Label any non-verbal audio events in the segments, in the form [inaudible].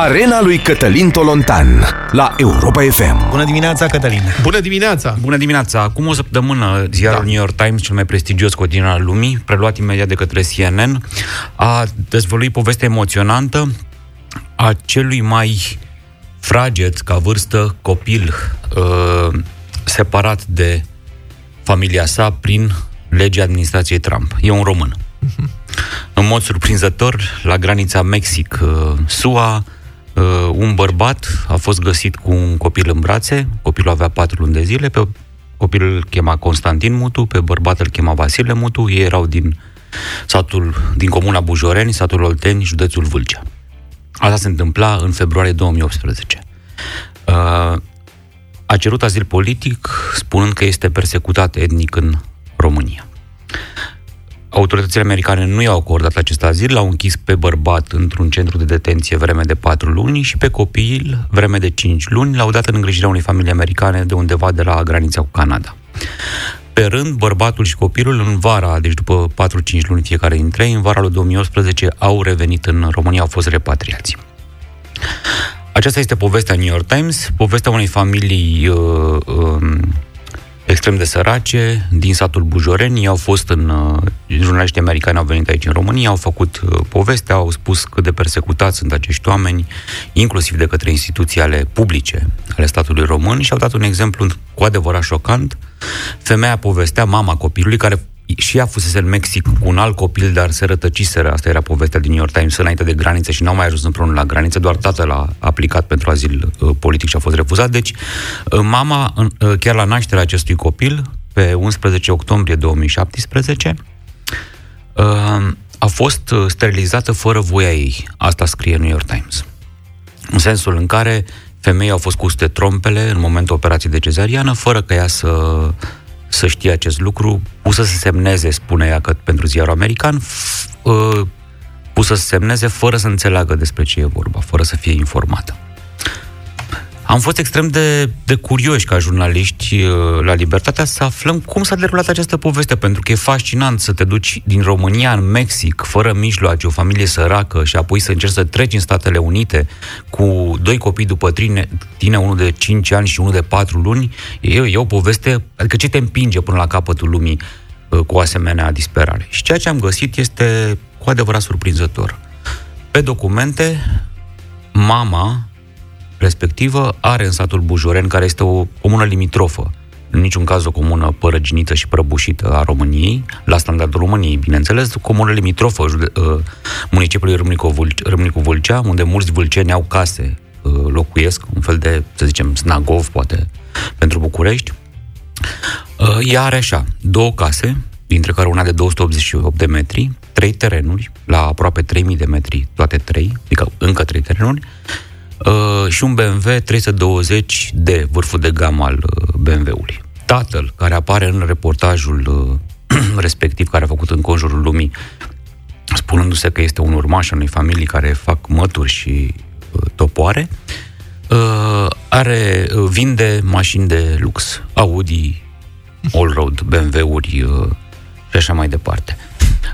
Arena lui Cătălin Tolontan la Europa FM. Bună dimineața, Cătălin! Bună dimineața! Bună dimineața! Acum o săptămână, ziarul da. New York Times, cel mai prestigios cotidian al lumii, preluat imediat de către CNN, a dezvăluit povestea emoționantă a celui mai fraged ca vârstă copil uh, separat de familia sa prin legea administrației Trump. E un român. Uh-huh. În mod surprinzător, la granița Mexic-SUA, uh, un bărbat a fost găsit cu un copil în brațe, copilul avea patru luni de zile, pe copilul îl chema Constantin Mutu, pe bărbat îl chema Vasile Mutu, ei erau din satul, din comuna Bujoreni, satul Olteni, județul Vâlcea. Asta se întâmpla în februarie 2018. Uh, a cerut azil politic spunând că este persecutat etnic în România. Autoritățile americane nu i-au acordat acest azil, l-au închis pe bărbat într-un centru de detenție vreme de 4 luni și pe copil vreme de 5 luni, l-au dat în îngrijirea unei familii americane de undeva de la granița cu Canada. Pe rând, bărbatul și copilul în vara, deci după 4-5 luni fiecare dintre ei, în vara lui 2018 au revenit în România, au fost repatriați. Aceasta este povestea New York Times, povestea unei familii uh, uh, extrem de sărace din satul Bujoreni, au fost în... Uh, jurnaliștii americani au venit aici în România, au făcut uh, povestea, au spus cât de persecutați sunt acești oameni, inclusiv de către instituții ale publice ale statului român și au dat un exemplu cu adevărat șocant. Femeia povestea, mama copilului, care și ea fusese în Mexic cu un alt copil, dar se rătăciseră, asta era povestea din New York Times, înainte de graniță și n-au mai ajuns împreună la graniță, doar tatăl a aplicat pentru azil uh, politic și a fost refuzat. Deci, uh, mama, uh, chiar la nașterea acestui copil, pe 11 octombrie 2017, uh, a fost uh, sterilizată fără voia ei. Asta scrie New York Times. În sensul în care femeia au fost cusute trompele în momentul operației de cezariană, fără ca ea să să știe acest lucru, pusă să semneze, spune ea că pentru ziarul american, f- uh, pusă să semneze fără să înțeleagă despre ce e vorba, fără să fie informată. Am fost extrem de, de curioși ca jurnaliști uh, la Libertatea să aflăm cum s-a derulat această poveste, pentru că e fascinant să te duci din România în Mexic, fără mijloace, o familie săracă și apoi să încerci să treci în Statele Unite cu doi copii după tine, tine unul de 5 ani și unul de 4 luni. E, e o poveste, adică ce te împinge până la capătul lumii uh, cu o asemenea disperare. Și ceea ce am găsit este cu adevărat surprinzător. Pe documente, mama respectivă are în satul Bujoren, care este o comună limitrofă, în niciun caz o comună părăginită și prăbușită a României, la standardul României, bineînțeles, o comună limitrofă jude, uh, municipiului Râmnicu Vâlcea, unde mulți vâlceni au case, uh, locuiesc, un fel de, să zicem, snagov, poate, pentru București. Uh, ea are așa, două case, dintre care una de 288 de metri, trei terenuri, la aproape 3000 de metri, toate trei, adică încă trei terenuri, uh, și un BMW 320 de vârful de gamă al uh, BMW-ului. Tatăl, care apare în reportajul uh, [clears throat] respectiv, care a făcut în conjurul lumii, spunându-se că este un urmaș al unei familii care fac mături și uh, topoare, uh, are, uh, vinde mașini de lux, Audi, Allroad, BMW-uri uh, și așa mai departe.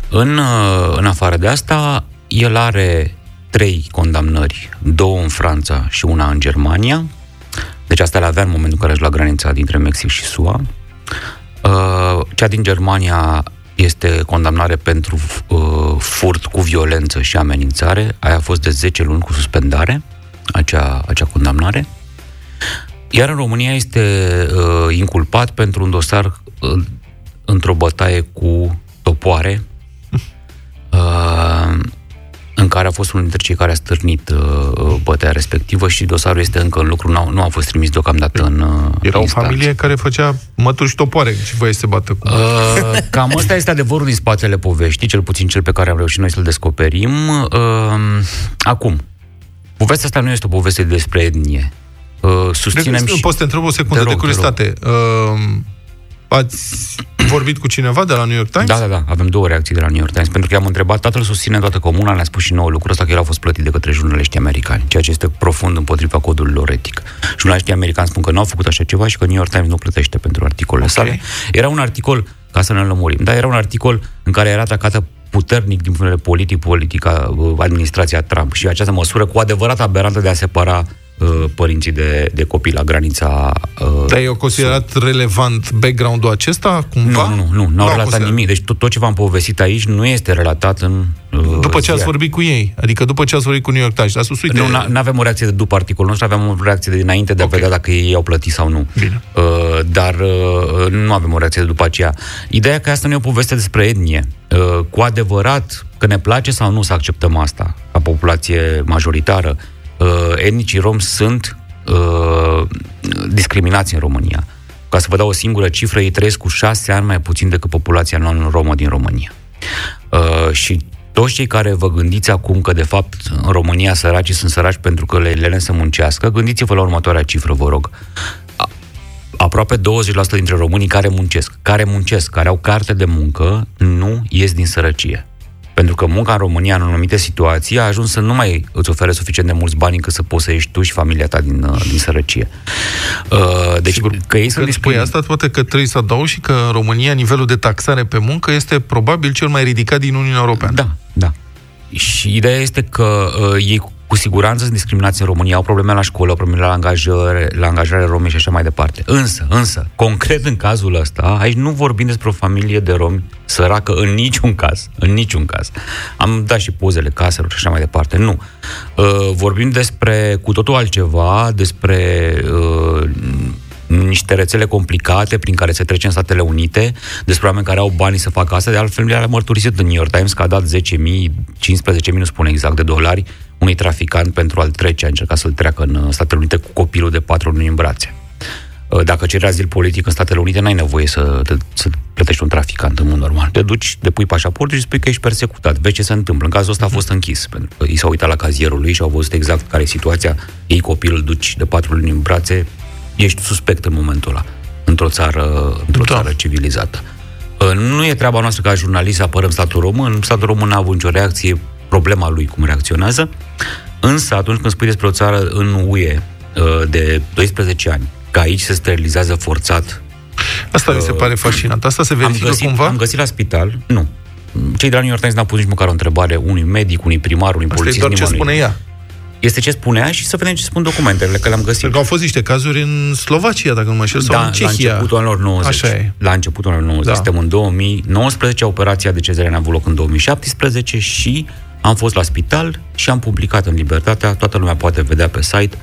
În, uh, în afară de asta, el are trei condamnări, două în Franța și una în Germania. Deci asta le avea în momentul în care ajung la granița dintre Mexic și SUA. Uh, cea din Germania este condamnare pentru uh, furt cu violență și amenințare. Aia a fost de 10 luni cu suspendare, acea, acea condamnare. Iar în România este uh, inculpat pentru un dosar uh, într-o bătaie cu topoare. Care a fost unul dintre cei care a stârnit uh, bătaia respectivă și dosarul este încă în lucru, nu, nu a fost trimis deocamdată în uh, Era o instanță. familie care făcea mături și topoare și voia să se bată cu... Uh, cam ăsta este adevărul din spatele poveștii, cel puțin cel pe care am reușit noi să-l descoperim. Uh, acum, povestea asta nu este o poveste despre etnie. Uh, susținem și... Poți să te întreb o secundă Te rog, de curiozitate. Uh, ați vorbit cu cineva de la New York Times? Da, da, da, avem două reacții de la New York Times, pentru că i-am întrebat, tatăl susține toată comuna, ne-a spus și nouă lucrul ăsta, că el a fost plătit de către jurnaliștii americani, ceea ce este profund împotriva codului lor etic. Jurnaliștii americani spun că nu au făcut așa ceva și că New York Times nu plătește pentru articolele Ok. sale. Era un articol, ca să ne lămurim, da, era un articol în care era atacată puternic din punct de vedere politic, politica, uh, administrația Trump. Și această măsură cu adevărat aberantă de a separa uh, părinții de, de copii la granița... Uh, Dar eu considerat sud. relevant background-ul acesta, cumva? Nu, nu, nu, nu au relatat considerat. nimic. Deci tot, tot ce v-am povestit aici nu este relatat în uh, După ce ați vorbit cu ei, adică după ce ați vorbit cu New York Times, a spus, uite... Nu, nu avem o reacție de după articolul nostru, avem o reacție de dinainte de okay. a vedea dacă ei au plătit sau nu. Bine. Uh, dar uh, nu avem o reacție de după aceea. Ideea că asta nu e o poveste despre etnie. Uh, cu adevărat, că ne place sau nu să acceptăm asta, ca populație majoritară, uh, etnicii romi sunt uh, discriminați în România. Ca să vă dau o singură cifră, ei trăiesc cu șase ani mai puțin decât populația non-romă din România. Uh, și toți cei care vă gândiți acum că, de fapt, în România săracii sunt săraci pentru că le lene să muncească, gândiți-vă la următoarea cifră, vă rog. Aproape 20% dintre românii care muncesc, care muncesc, care au carte de muncă, nu ies din sărăcie. Pentru că munca în România, în anumite situații, a ajuns să nu mai îți ofere suficient de mulți bani încât să poți să ieși tu și familia ta din, uh, din sărăcie. Uh, deci, Sigur, că ei sunt spui asta, poate că trebuie să adaug și că în România nivelul de taxare pe muncă este probabil cel mai ridicat din Uniunea Europeană. Da, da. Și ideea este că uh, ei cu siguranță sunt discriminați în România, au probleme la școală, au probleme la angajare, la angajare romi și așa mai departe. Însă, însă, concret în cazul ăsta, aici nu vorbim despre o familie de romi săracă în niciun caz. În niciun caz. Am dat și pozele caselor și așa mai departe. Nu. Uh, vorbim despre cu totul altceva, despre uh, niște rețele complicate prin care se trece în Statele Unite, despre oameni care au bani să facă asta, de altfel le-a mărturisit în New York Times că a dat 10.000, 15.000, nu spune exact, de dolari unui traficant pentru a-l trece, a încercat să-l treacă în Statele Unite cu copilul de patru luni în brațe. Uh, dacă ceri azil politic în Statele Unite, n-ai nevoie să, te, să plătești un traficant în mod normal. Te duci, depui pașaportul și spui că ești persecutat. Vezi ce se întâmplă. În cazul ăsta a fost închis, pentru că i s-au uitat la cazierul lui și au văzut exact care e situația. Ei copilul duci de patru luni în brațe, ești suspect în momentul ăla, într-o țară, într-o da. țară civilizată. Uh, nu e treaba noastră ca jurnalist să apărăm statul român. Statul român n-a avut nicio reacție, problema lui cum reacționează. Însă, atunci când spui despre o țară în UE uh, de 12 ani, că aici se sterilizează forțat Asta mi se uh, pare fascinant. Asta se verifică am găsit, cumva? Am găsit la spital, nu. Cei de la New York Times n-au pus nici măcar o întrebare unui medic, unui primar, unui polițist. Asta e doar ce spune ea este ce spunea și să vedem ce spun documentele, că le-am găsit. Pentru că au fost niște cazuri în Slovacia, dacă nu mă înșel, sau da, în Cehia. la începutul anilor 90. Așa e. La începutul anilor 90. Da. Suntem în 2019, operația de cezare a avut loc în 2017 și am fost la spital și am publicat în Libertatea, toată lumea poate vedea pe site,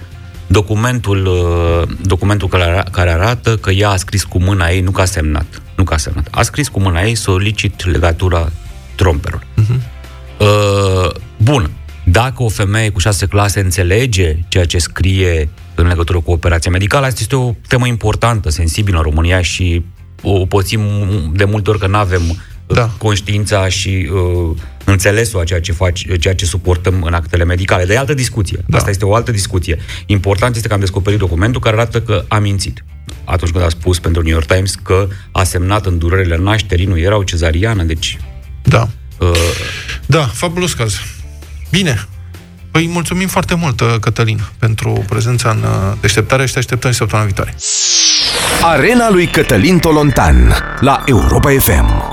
documentul, uh, documentul care arată că ea a scris cu mâna ei, nu că a semnat, nu că a semnat, a scris cu mâna ei solicit legatura tromperul. Uh-huh. Uh, bun, dacă o femeie cu șase clase înțelege ceea ce scrie în legătură cu operația medicală, asta este o temă importantă, sensibilă în România și o pățim de multe ori că nu avem uh, da. conștiința și uh, înțelesul a ceea ce, faci, ceea ce suportăm în actele medicale. Dar e altă discuție. Da. Asta este o altă discuție. Important este că am descoperit documentul care arată că a mințit. Atunci când a spus pentru New York Times că a semnat în durerile nașterii, nu era o cezariană, deci... Da. Uh, da, fabulos caz. Bine. Păi mulțumim foarte mult, uh, Cătălin, pentru prezența în uh, deșteptare și te așteptăm și săptămâna viitoare. Arena lui Cătălin Tolontan la Europa FM.